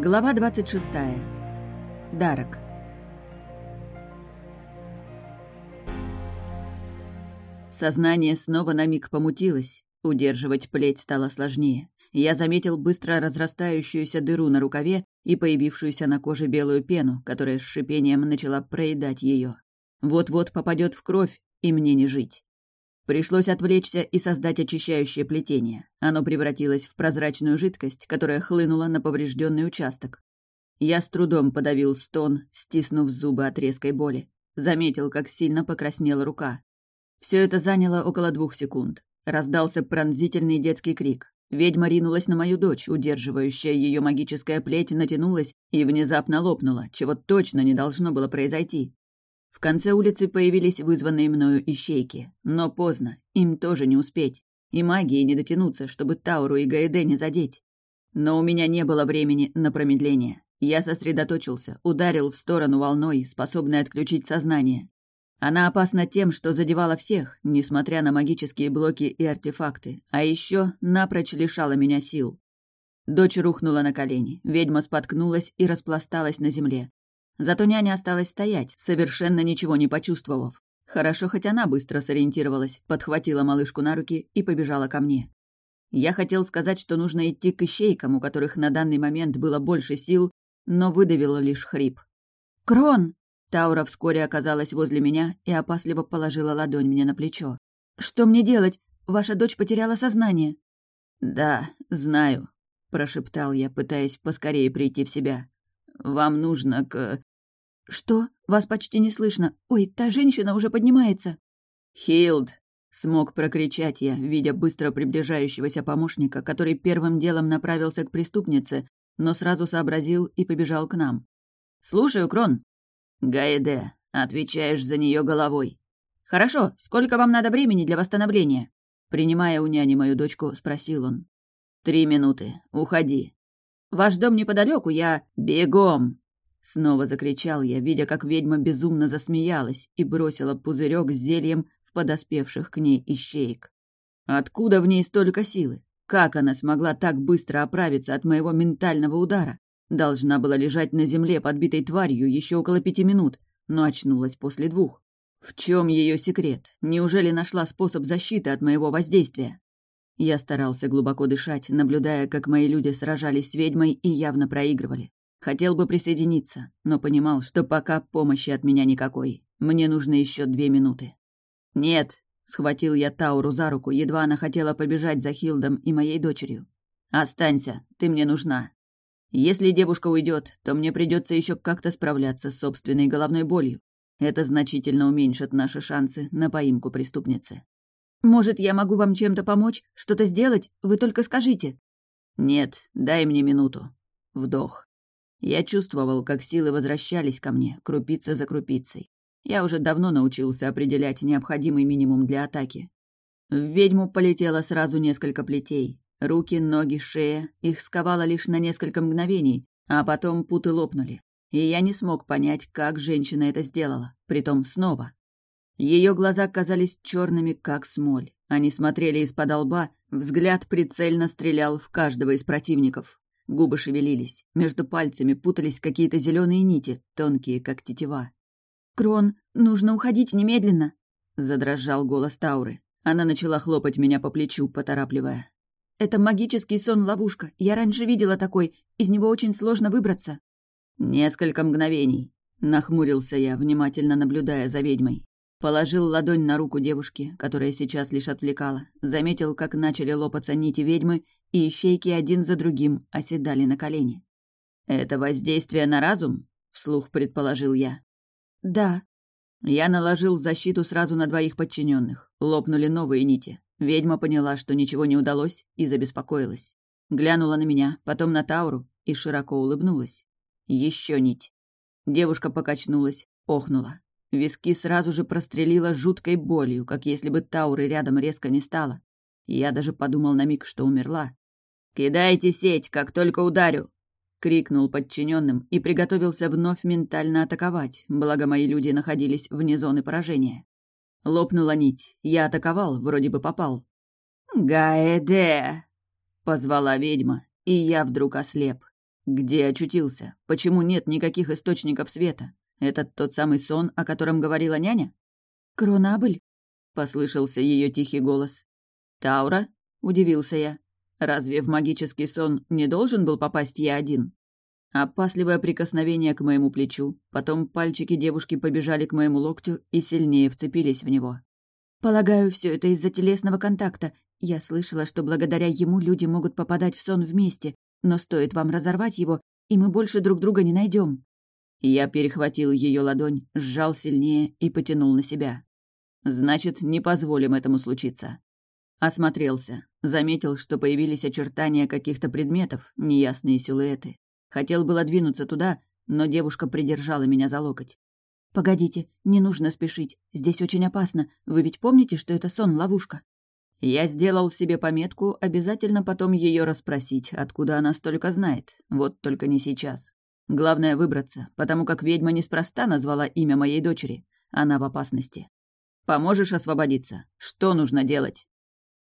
Глава 26. Дарок. Сознание снова на миг помутилось. Удерживать плеть стало сложнее. Я заметил быстро разрастающуюся дыру на рукаве и появившуюся на коже белую пену, которая с шипением начала проедать ее. Вот-вот попадет в кровь, и мне не жить. Пришлось отвлечься и создать очищающее плетение. Оно превратилось в прозрачную жидкость, которая хлынула на поврежденный участок. Я с трудом подавил стон, стиснув зубы от резкой боли. Заметил, как сильно покраснела рука. Все это заняло около двух секунд. Раздался пронзительный детский крик. Ведьма ринулась на мою дочь, удерживающая ее магическая плеть натянулась и внезапно лопнула, чего точно не должно было произойти. В конце улицы появились вызванные мною ищейки. Но поздно, им тоже не успеть. И магии не дотянуться, чтобы Тауру и Гаэде не задеть. Но у меня не было времени на промедление. Я сосредоточился, ударил в сторону волной, способной отключить сознание. Она опасна тем, что задевала всех, несмотря на магические блоки и артефакты, а еще напрочь лишала меня сил. Дочь рухнула на колени, ведьма споткнулась и распласталась на земле. Зато няня осталась стоять, совершенно ничего не почувствовав. Хорошо, хоть она быстро сориентировалась, подхватила малышку на руки и побежала ко мне. Я хотел сказать, что нужно идти к ищейкам, у которых на данный момент было больше сил, но выдавила лишь хрип. «Крон!» Таура вскоре оказалась возле меня и опасливо положила ладонь мне на плечо. «Что мне делать? Ваша дочь потеряла сознание». «Да, знаю», — прошептал я, пытаясь поскорее прийти в себя. «Вам нужно к... «Что? Вас почти не слышно. Ой, та женщина уже поднимается!» «Хилд!» — смог прокричать я, видя быстро приближающегося помощника, который первым делом направился к преступнице, но сразу сообразил и побежал к нам. «Слушаю, Крон!» «Гаэде, отвечаешь за нее головой». «Хорошо, сколько вам надо времени для восстановления?» Принимая у няни мою дочку, спросил он. «Три минуты. Уходи». «Ваш дом неподалеку, я...» «Бегом!» Снова закричал я, видя, как ведьма безумно засмеялась и бросила пузырек с зельем в подоспевших к ней ищеек. Откуда в ней столько силы? Как она смогла так быстро оправиться от моего ментального удара? Должна была лежать на земле, подбитой тварью, еще около пяти минут, но очнулась после двух. В чем ее секрет? Неужели нашла способ защиты от моего воздействия? Я старался глубоко дышать, наблюдая, как мои люди сражались с ведьмой и явно проигрывали. Хотел бы присоединиться, но понимал, что пока помощи от меня никакой. Мне нужно еще две минуты. «Нет», — схватил я Тауру за руку, едва она хотела побежать за Хилдом и моей дочерью. «Останься, ты мне нужна. Если девушка уйдет, то мне придется еще как-то справляться с собственной головной болью. Это значительно уменьшит наши шансы на поимку преступницы». «Может, я могу вам чем-то помочь? Что-то сделать? Вы только скажите». «Нет, дай мне минуту. Вдох. Я чувствовал, как силы возвращались ко мне, крупица за крупицей. Я уже давно научился определять необходимый минимум для атаки. В ведьму полетело сразу несколько плетей. Руки, ноги, шея. Их сковало лишь на несколько мгновений, а потом путы лопнули. И я не смог понять, как женщина это сделала, притом снова. Ее глаза казались черными, как смоль. Они смотрели из-под лба, взгляд прицельно стрелял в каждого из противников. Губы шевелились, между пальцами путались какие-то зеленые нити, тонкие, как тетива. «Крон, нужно уходить немедленно!» — задрожал голос Тауры. Она начала хлопать меня по плечу, поторапливая. «Это магический сон-ловушка. Я раньше видела такой. Из него очень сложно выбраться». «Несколько мгновений», — нахмурился я, внимательно наблюдая за ведьмой. Положил ладонь на руку девушки, которая сейчас лишь отвлекала, заметил, как начали лопаться нити ведьмы, и ищейки один за другим оседали на колени. «Это воздействие на разум?» — вслух предположил я. «Да». Я наложил защиту сразу на двоих подчиненных. Лопнули новые нити. Ведьма поняла, что ничего не удалось, и забеспокоилась. Глянула на меня, потом на Тауру и широко улыбнулась. Еще нить. Девушка покачнулась, охнула. Виски сразу же прострелила жуткой болью, как если бы Тауры рядом резко не стало. Я даже подумал на миг, что умерла. «Кидайте сеть, как только ударю!» — крикнул подчиненным и приготовился вновь ментально атаковать, благо мои люди находились вне зоны поражения. Лопнула нить. Я атаковал, вроде бы попал. «Гаэде!» — позвала ведьма, и я вдруг ослеп. Где очутился? Почему нет никаких источников света? Это тот самый сон, о котором говорила няня? «Кронабль?» — послышался ее тихий голос. «Таура?» — удивился я. «Разве в магический сон не должен был попасть я один?» Опасливое прикосновение к моему плечу, потом пальчики девушки побежали к моему локтю и сильнее вцепились в него. «Полагаю, все это из-за телесного контакта. Я слышала, что благодаря ему люди могут попадать в сон вместе, но стоит вам разорвать его, и мы больше друг друга не найдем. Я перехватил ее ладонь, сжал сильнее и потянул на себя. «Значит, не позволим этому случиться». Осмотрелся, заметил, что появились очертания каких-то предметов, неясные силуэты. Хотел было двинуться туда, но девушка придержала меня за локоть. «Погодите, не нужно спешить. Здесь очень опасно. Вы ведь помните, что это сон-ловушка?» Я сделал себе пометку обязательно потом ее расспросить, откуда она столько знает. Вот только не сейчас. Главное выбраться, потому как ведьма неспроста назвала имя моей дочери. Она в опасности. Поможешь освободиться? Что нужно делать?